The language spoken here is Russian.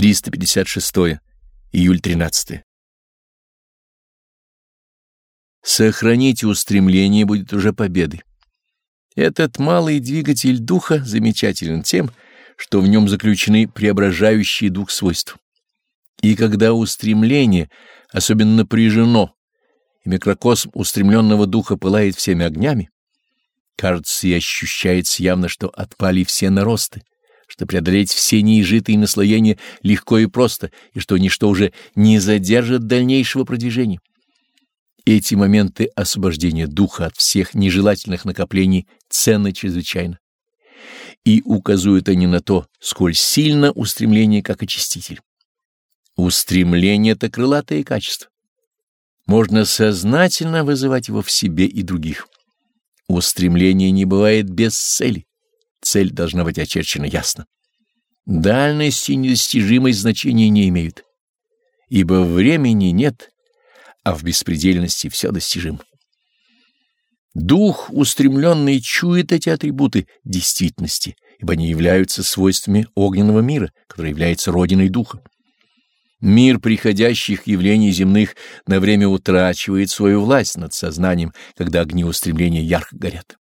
356. Июль 13. Сохранить устремление будет уже победой. Этот малый двигатель духа замечателен тем, что в нем заключены преображающие дух свойства. И когда устремление особенно напряжено, и микрокосм устремленного духа пылает всеми огнями, кажется и ощущается явно, что отпали все наросты, что преодолеть все неизжитые наслоения легко и просто, и что ничто уже не задержит дальнейшего продвижения. Эти моменты освобождения духа от всех нежелательных накоплений ценны чрезвычайно. И указывают они на то, сколь сильно устремление как очиститель. Устремление — это крылатое качество. Можно сознательно вызывать его в себе и других. Устремление не бывает без цели. Цель должна быть очерчена ясно. Дальность и недостижимость значения не имеют, ибо времени нет, а в беспредельности все достижимо. Дух, устремленный, чует эти атрибуты действительности, ибо они являются свойствами огненного мира, который является родиной духа. Мир приходящих явлений земных на время утрачивает свою власть над сознанием, когда огни устремления ярко горят.